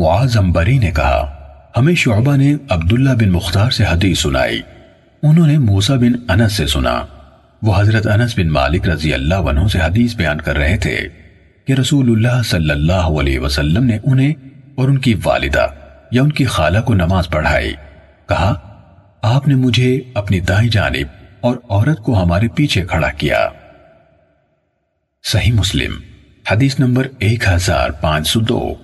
معاذ امبری نے کہا، ہمیں شعبہ نے عبداللہ بن مختار سے حدیث سنائی۔ انہوں نے موسیٰ بن انس سے سنا۔ وہ حضرت انس بن مالک رضی اللہ عنہ سے حدیث بیان کر رہے تھے کہ رسول اللہ صلی اللہ علیہ وسلم نے انہیں اور ان کی والدہ یا ان کی خالہ کو نماز پڑھائی۔ کہا، آپ نے مجھے اپنی دائیں جانب اور عورت کو ہمارے پیچھے کھڑا کیا۔ صحیح مسلم، حدیث نمبر ایک ہزار پانچ سو دو۔